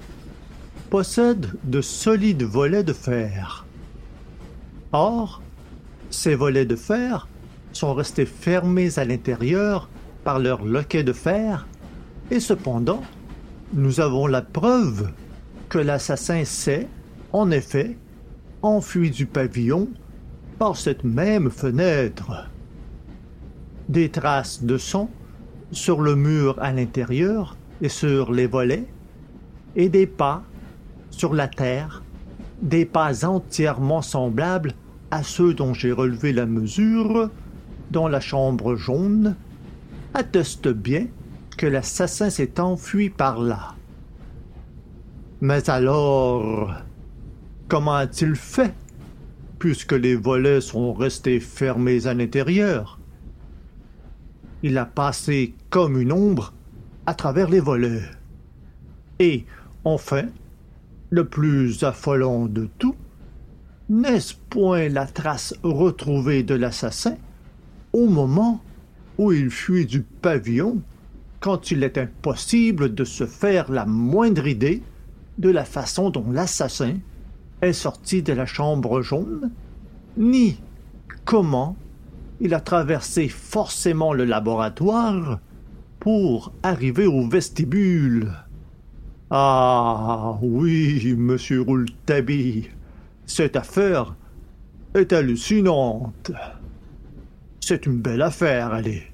possède de solides volets de fer. Or, ces volets de fer sont restés fermés à l'intérieur par leur loquet de fer, et cependant, nous avons la preuve que l'assassin s'est, en effet, enfui du pavillon par cette même fenêtre. Des traces de sang sur le mur à l'intérieur et sur les volets, et des pas sur la terre, des pas entièrement semblables à ceux dont j'ai relevé la mesure dans la chambre jaune, attestent bien que l'assassin s'est enfui par là. Mais alors, comment a-t-il fait, puisque les volets sont restés fermés à l'intérieur? Il a passé comme une ombre à travers les volets. Et, enfin, le plus affolant de tout, n'est-ce point la trace retrouvée de l'assassin au moment où il fuit du pavillon quand il est impossible de se faire la moindre idée de la façon dont l'assassin est sorti de la chambre jaune, ni comment il a traversé forcément le laboratoire pour arriver au vestibule. Ah oui, monsieur Rouletabille, cette affaire est hallucinante. C'est une belle affaire, allez.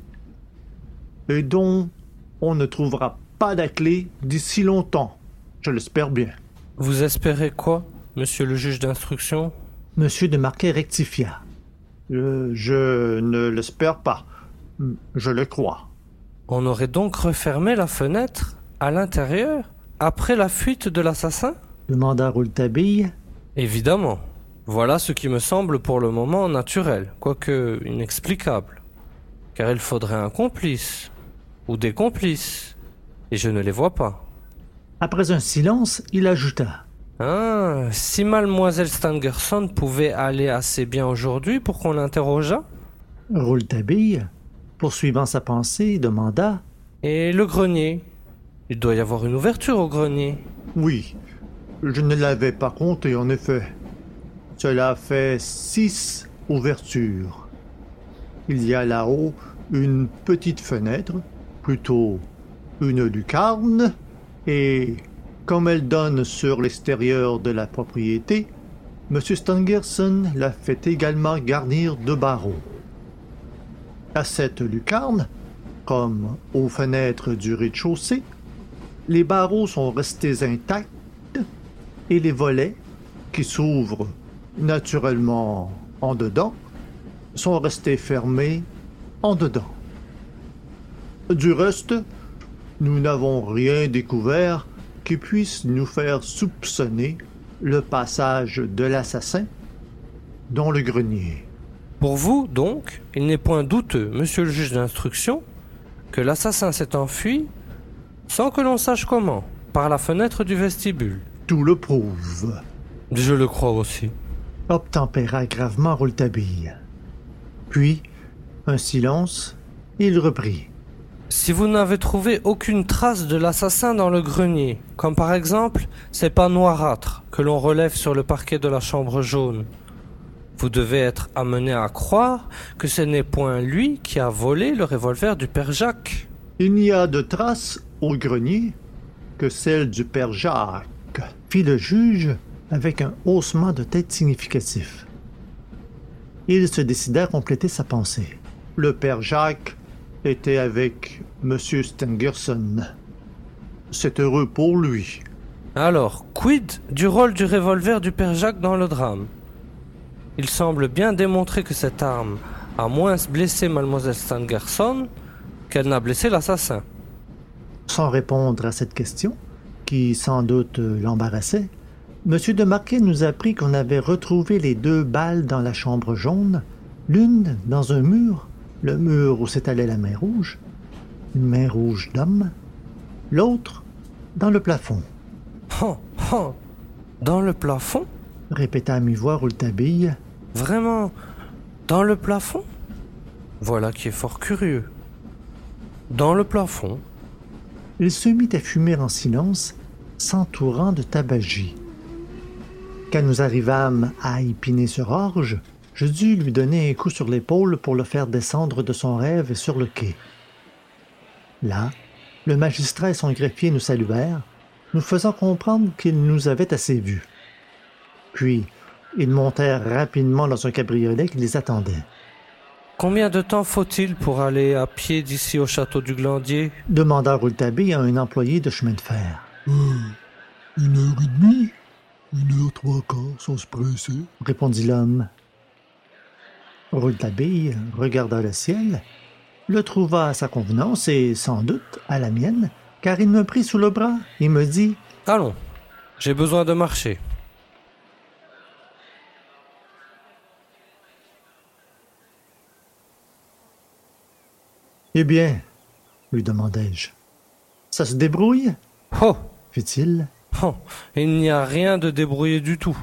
Et dont on ne trouvera pas la clé d'ici longtemps, je l'espère bien. Vous espérez quoi, monsieur le juge d'instruction? Monsieur de Marquet rectifia. Euh, je ne l'espère pas. Je le crois. On aurait donc refermé la fenêtre à l'intérieur après la fuite de l'assassin? Demanda Rouletabille. Évidemment. Voilà ce qui me semble pour le moment naturel, quoique inexplicable. Car il faudrait un complice, ou des complices, et je ne les vois pas. Après un silence, il ajouta. Ah, si mademoiselle Stangerson pouvait aller assez bien aujourd'hui pour qu'on l'interrogeât? Rouletabille, poursuivant sa pensée, demanda. Et le grenier? Il doit y avoir une ouverture au grenier. Oui, je ne l'avais pas compté en effet. Cela fait six ouvertures. Il y a là-haut une petite fenêtre, plutôt une lucarne, et comme elle donne sur l'extérieur de la propriété, M. Stangerson l'a fait également garnir de barreaux. À cette lucarne, comme aux fenêtres du rez-de-chaussée, les barreaux sont restés intacts et les volets, qui s'ouvrent naturellement en dedans, sont restés fermés en dedans. Du reste, nous n'avons rien découvert qui puisse nous faire soupçonner le passage de l'assassin dans le grenier. Pour vous, donc, il n'est point douteux, monsieur le juge d'instruction, que l'assassin s'est enfui sans que l'on sache comment, par la fenêtre du vestibule. Tout le prouve. Je le crois aussi. Obtempéra gravement Rouletabille. Puis, un silence, il reprit. Si vous n'avez trouvé aucune trace de l'assassin dans le grenier, comme par exemple ces pas noirâtres que l'on relève sur le parquet de la chambre jaune, vous devez être amené à croire que ce n'est point lui qui a volé le revolver du père Jacques. Il n'y a de traces au grenier que celle du père Jacques, fit le juge avec un haussement de tête significatif. Il se décida à compléter sa pensée. Le père Jacques était avec M. Stangerson. C'est heureux pour lui. Alors, quid du rôle du revolver du père Jacques dans le drame? Il semble bien démontrer que cette arme a moins blessé mademoiselle Stangerson qu'elle n'a blessé l'assassin. Sans répondre à cette question, qui sans doute l'embarrassait, M. de Marquet nous apprit qu'on avait retrouvé les deux balles dans la chambre jaune, l'une dans un mur, le mur où s'étalait la main rouge, une main rouge d'homme, l'autre dans le plafond. Oh, oh, dans le plafond? Répéta à mi-voix Rouletabille. Vraiment Dans le plafond? Voilà qui est fort curieux. Dans le plafond. Il se mit à fumer en silence, s'entourant de tabagie. Quand nous arrivâmes à Épinay-sur-Orge, je dus lui donner un coup sur l'épaule pour le faire descendre de son rêve sur le quai. Là, le magistrat et son greffier nous saluèrent, nous faisant comprendre qu'ils nous avaient assez vus. Puis, ils montèrent rapidement dans un cabriolet qui les attendait. Combien de temps faut-il pour aller à pied d'ici au château du Glandier? demanda Rouletabille à un employé de chemin de fer. Euh, une heure et demie? Une heure trois quarts, sans se presser répondit l'homme. Rouletabille regarda le ciel, le trouva à sa convenance et sans doute à la mienne, car il me prit sous le bras et me dit Allons, j'ai besoin de marcher. Eh bien, lui demandai-je, ça se débrouille? Oh fit-il. Oh, il n'y a rien de débrouillé du tout.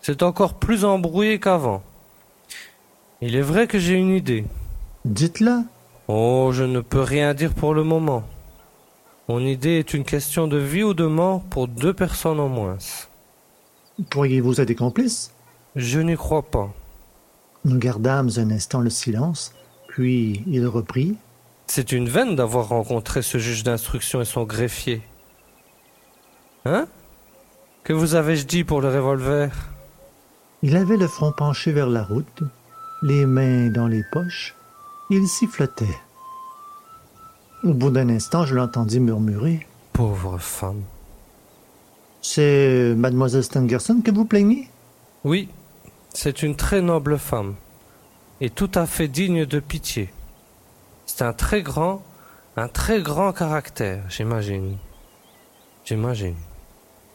C'est encore plus embrouillé qu'avant. Il est vrai que j'ai une idée. Dites-la. Oh, je ne peux rien dire pour le moment. Mon idée est une question de vie ou de mort pour deux personnes en moins. Croyez-vous à des complices Je n'y crois pas. Nous gardâmes un instant le silence, puis il reprit. C'est une veine d'avoir rencontré ce juge d'instruction et son greffier. Hein? Que vous avais-je dit pour le revolver? Il avait le front penché vers la route, les mains dans les poches, il sifflotait. Au bout d'un instant, je l'entendis murmurer. Pauvre femme. C'est mademoiselle Stangerson que vous plaignez? Oui, c'est une très noble femme, et tout à fait digne de pitié. C'est un très grand, un très grand caractère, j'imagine. J'imagine.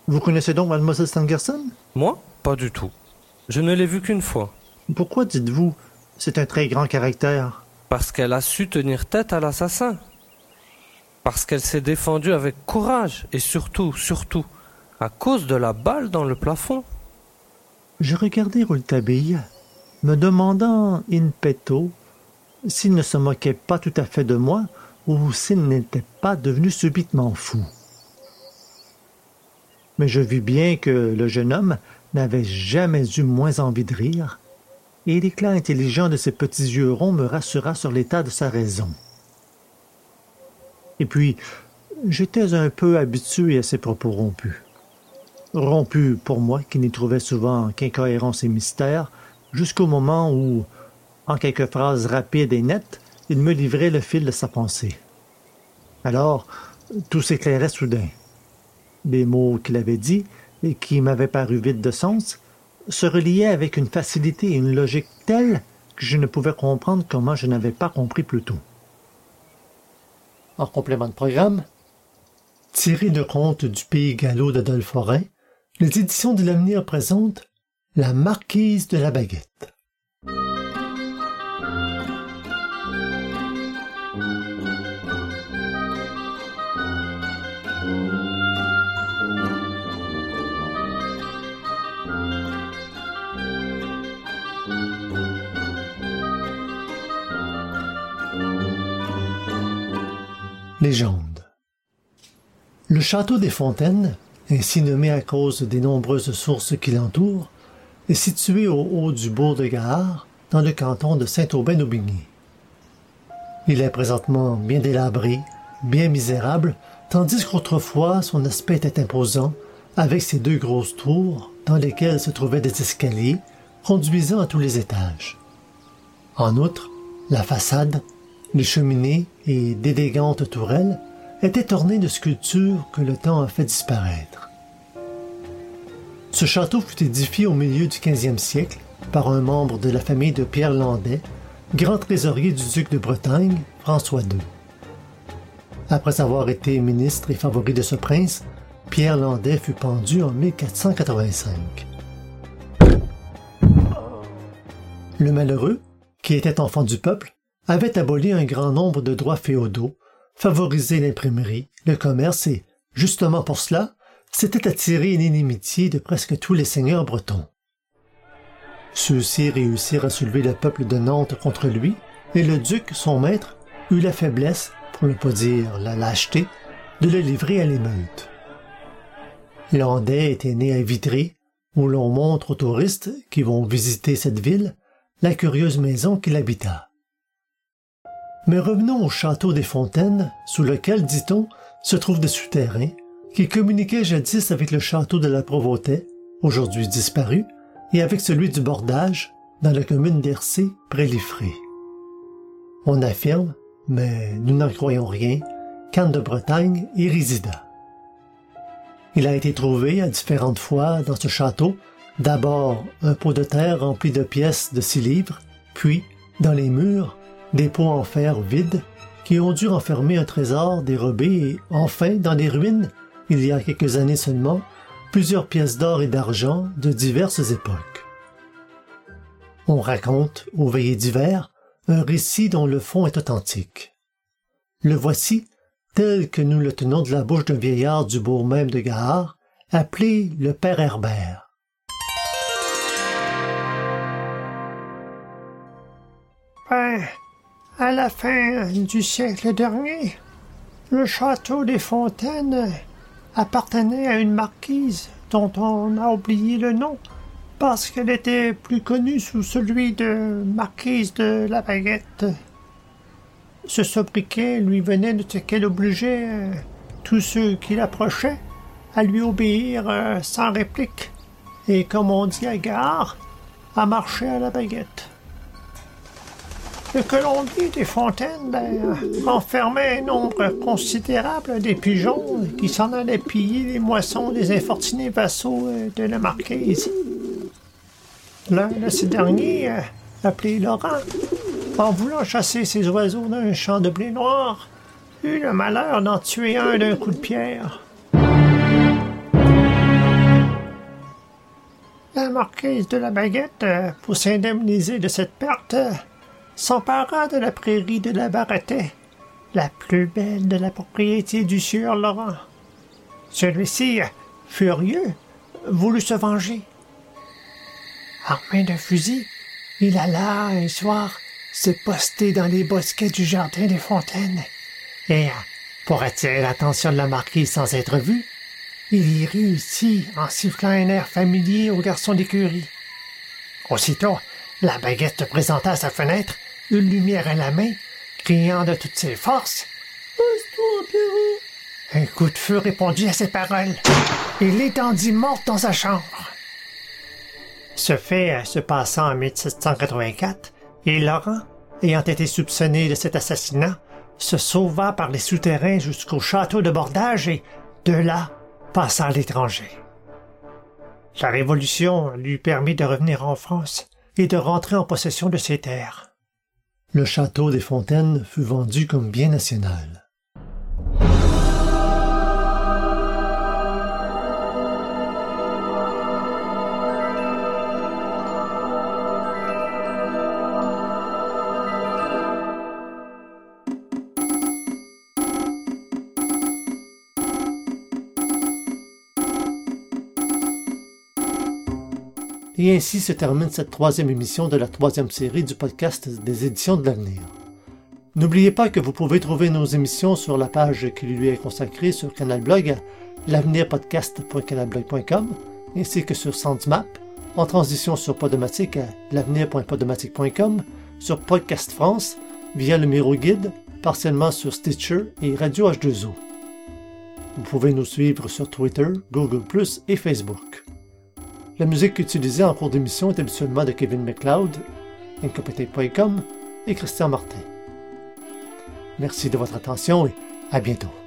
Vous connaissez donc mademoiselle Stangerson? Moi? Pas du tout. Je ne l'ai vue qu'une fois. Pourquoi dites-vous c'est un très grand caractère? Parce qu'elle a su tenir tête à l'assassin. Parce qu'elle s'est défendue avec courage et surtout, surtout, à cause de la balle dans le plafond. Je regardai Rouletabille, me demandant in petto s'il ne se moquait pas tout à fait de moi ou s'il n'était pas devenu subitement fou. Mais je vis bien que le jeune homme n'avait jamais eu moins envie de rire, et l'éclat intelligent de ses petits yeux ronds me rassura sur l'état de sa raison. Et puis, j'étais un peu habitué à ses propos rompus. Rompus pour moi qui n'y trouvais souvent qu'incohérence et mystère, jusqu'au moment où, en quelques phrases rapides et nettes, il me livrait le fil de sa pensée. Alors, tout s'éclairait soudain. Les mots qu'il avait dits, et qui m'avaient paru vides de sens, se reliaient avec une facilité et une logique telle que je ne pouvais comprendre comment je n'avais pas compris plus tôt. En complément de programme, tiré de conte du Pays gallo d'Adolphe Forain, les éditions de l'Avenir présentent La Marquise de la Baguette. Légende. Le château des Fontaines, ainsi nommé à cause des nombreuses sources qui l'entourent, est situé au haut du bourg de Gare, dans le canton de Saint-Aubin-Aubigny. Il est présentement bien délabré, bien misérable, tandis qu'autrefois son aspect était imposant, avec ses deux grosses tours, dans lesquelles se trouvaient des escaliers, conduisant à tous les étages. En outre, la façade, les cheminées et d'élégantes tourelles étaient ornées de sculptures que le temps a fait disparaître. Ce château fut édifié au milieu du XVe siècle par un membre de la famille de Pierre Landais, grand trésorier du duc de Bretagne, François II. Après avoir été ministre et favori de ce prince, Pierre Landais fut pendu en 1485. Le malheureux, qui était enfant du peuple, avait aboli un grand nombre de droits féodaux, favorisé l'imprimerie, le commerce et, justement pour cela, s'était attiré une inimitié de presque tous les seigneurs bretons. Ceux-ci réussirent à soulever le peuple de Nantes contre lui, et le duc, son maître, eut la faiblesse, pour ne pas dire la lâcheté, de le livrer à l'émeute. Landais était né à Vitry, où l'on montre aux touristes qui vont visiter cette ville la curieuse maison qu'il habita. Mais revenons au château des Fontaines, sous lequel, dit-on, se trouvent des souterrains, qui communiquaient jadis avec le château de la Provôtais, aujourd'hui disparu, et avec celui du Bordage, dans la commune d'Hercé, près Liffré. On affirme, mais nous n'en croyons rien, qu'Anne de Bretagne y résida. Il a été trouvé à différentes fois dans ce château, d'abord un pot de terre rempli de pièces de six livres, puis, dans les murs, des pots en fer vides qui ont dû renfermer un trésor dérobé et, enfin, dans les ruines, il y a quelques années seulement, plusieurs pièces d'or et d'argent de diverses époques. On raconte, aux veillées d'hiver, un récit dont le fond est authentique. Le voici, tel que nous le tenons de la bouche d'un vieillard du bourg même de Gare, appelé le père Herbert. Ben, à la fin du siècle dernier, le château des Fontaines appartenait à une marquise dont on a oublié le nom parce qu'elle était plus connue sous celui de marquise de la baguette. Ce sobriquet lui venait de ce qu'elle obligeait euh, tous ceux qui l'approchaient à lui obéir euh, sans réplique et, comme on dit à gare, à marcher à la baguette. Le colombier des fontaines ben, renfermait un nombre considérable des pigeons qui s'en allaient piller les moissons des infortunés vassaux euh, de la marquise. L'un de ces derniers, euh, appelé Laurent, en voulant chasser ces oiseaux d'un champ de blé noir, eut le malheur d'en tuer un d'un coup de pierre. La marquise de la baguette, euh, pour s'indemniser de cette perte, s'empara de la prairie de la Baratais la plus belle de la propriété du sieur Laurent. Celui-ci, furieux, voulut se venger. Armé d'un fusil, il alla un soir se poster dans les bosquets du jardin des fontaines. Et, pour attirer l'attention de la marquise sans être vu, il y réussit en sifflant un air familier au garçon d'écurie. Aussitôt, la baguette se présenta sa fenêtre, une lumière à la main, criant de toutes ses forces. Passe-toi, Pierrot! Un coup de feu répondit à ses paroles. Il l'étendit morte dans sa chambre. Ce fait euh, se passant en 1784, et Laurent, ayant été soupçonné de cet assassinat, se sauva par les souterrains jusqu'au château de Bordage et, de là, passa à l'étranger. La Révolution lui permit de revenir en France et de rentrer en possession de ses terres. Le château des Fontaines fut vendu comme bien national. Et ainsi se termine cette troisième émission de la troisième série du podcast des éditions de l'avenir. N'oubliez pas que vous pouvez trouver nos émissions sur la page qui lui est consacrée sur Canalblog à l'avenirpodcast.canalblog.com ainsi que sur SoundMap, en transition sur Podomatic à l'avenir.podomatic.com, sur Podcast France, via le Miro Guide, partiellement sur Stitcher et Radio H2O. Vous pouvez nous suivre sur Twitter, Google+, et Facebook. La musique utilisée en cours d'émission est habituellement de Kevin MacLeod, Incompetech.com et Christian Martin. Merci de votre attention et à bientôt.